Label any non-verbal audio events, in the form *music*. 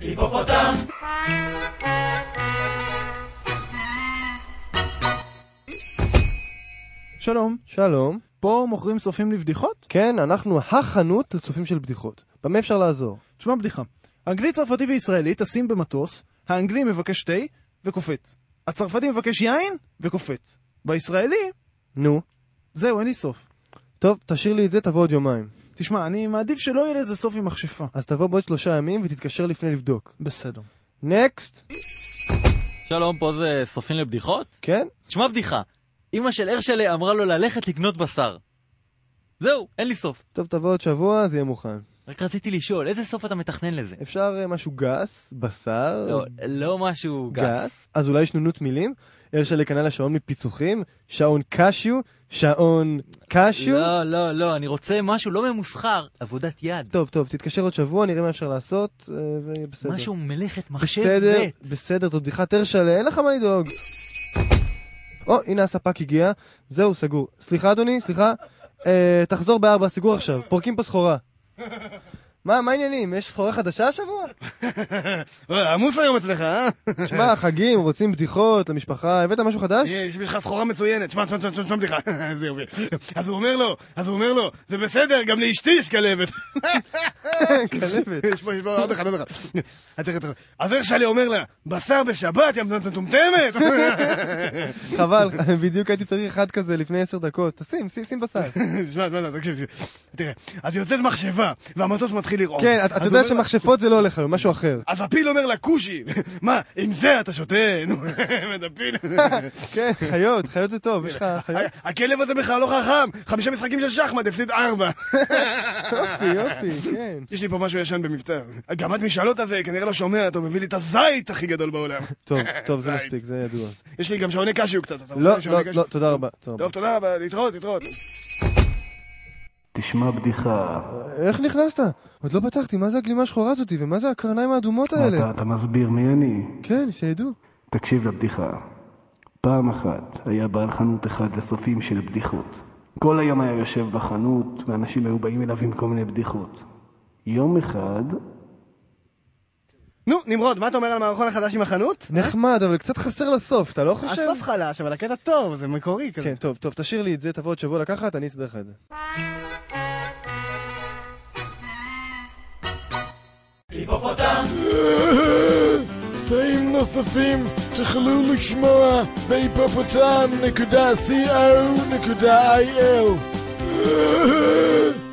היפופוטם! שלום, שלום. פה מוכרים סופים לבדיחות? כן, אנחנו החנות לצופים של בדיחות. במה אפשר לעזור? תשמע בדיחה. אנגלי, צרפתי וישראלי טסים במטוס, האנגלי מבקש תה וקופץ. הצרפתי מבקש יין וקופץ. בישראלי, נו. זהו, אין לי סוף. טוב, תשאיר לי את זה, תבוא עוד יומיים. תשמע, אני מעדיף שלא יהיה לזה סוף עם מכשפה. אז תבוא בעוד שלושה ימים ותתקשר לפני לבדוק. בסדר. נקסט. שלום, פה זה סופים לבדיחות? כן? תשמע בדיחה, אמא של הרשלה אמרה לו ללכת לקנות בשר. זהו, אין לי סוף. טוב, תבוא עוד שבוע, זה יהיה מוכן. רק רציתי לשאול, איזה סוף אתה מתכנן לזה? אפשר אה, משהו גס, בשר, לא, לא משהו גס. גס. אז אולי שנונות מילים? הרשלה קנה לה שעון מפיצוחים, שעון קשיו, שעון קשיו. לא, לא, לא, אני רוצה משהו לא ממוסחר, עבודת יד. טוב, טוב, תתקשר עוד שבוע, נראה מה אפשר לעשות, אה, ויהיה בסדר. משהו מלאכת מחשב בסדר, ב'. בסדר, זאת בדיחת הרשלה, אין לך מה לדאוג. או, הנה הספק הגיע, זהו, סגור. סליחה אדוני, סליחה, אה, תחזור בארבע, סגור עכשיו, פורקים פה סחורה. מה, מה העניינים? יש סחורה חדשה השבוע? *laughs* עמוס היום אצלך, אה? שמע, חגים, רוצים בדיחות למשפחה, הבאת משהו חדש? יש לך סחורה מצוינת, שמע, שמע, שמע, שמע בדיחה. *laughs* איזה יופי. אז הוא אומר לו, אז הוא אומר לו, זה בסדר, גם לאשתי יש כלבת. *laughs* כלבת. יש פה, יש פה עוד אחד, עוד אחד. אז איך שלי אומר לה, בשר בשבת, יא מטומטמת? חבל, בדיוק הייתי צריך אחד כזה לפני עשר דקות. תשים, שים, שים בשר. שמע, שמע, תקשיב, תראה. אז יוצאת מחשבה, והמטוס מתחיל לרעום. כן, אתה- יודע שמכשפות זה לא הולך היום, משהו אחר. אז הפיל אומר לה, כושי, מה, עם זה אתה שותה? נו, *laughs* באמת, הפיל. *laughs* כן, חיות, חיות זה טוב, יש לך חיות? הכלב הזה בכלל לא חכם, חמישה משחקים של שחמט, הפסיד ארבע. *laughs* יופי, יופי, כן. יש לי פה משהו ישן במבטא. גם את משאלות הזה, כנראה לא שומע, אתה מביא לי את הזית הכי גדול בעולם. טוב, טוב, זה. מספיק, זה ידוע. יש לי גם שעוני קשיו קצת. אתה רוצה לא, שעוני לא, קשיו? לא, תודה רבה. טוב. תודה רבה, להתראות, להתראות. תשמע בדיחה. איך נכנסת? עוד לא פתחתי, מה זה הגלימה השחורה הזאתי, ומה זה הקרניים האדומות האלה? אתה, אתה מסביר מי אני? כן, שידעו. תקשיב לבדיחה. פעם אחת היה בעל חנות אחד לסופים של בדיחות. כל היום היה יושב בחנות, ואנשים היו באים אליו עם כל מיני בדיחות. יום אחד... נו, נמרוד, מה אתה אומר על המערכון החדש עם החנות? נחמד, אבל קצת חסר לסוף, אתה לא חושב? הסוף חלש, אבל הקטע טוב, זה מקורי כזה. כן, טוב, טוב, תשאיר לי את זה, תבוא עוד שבוע לקחת, אני אסדר לך את זה. היפופוטם! קטעים נוספים תוכלו לשמוע בהיפופוטם.co.il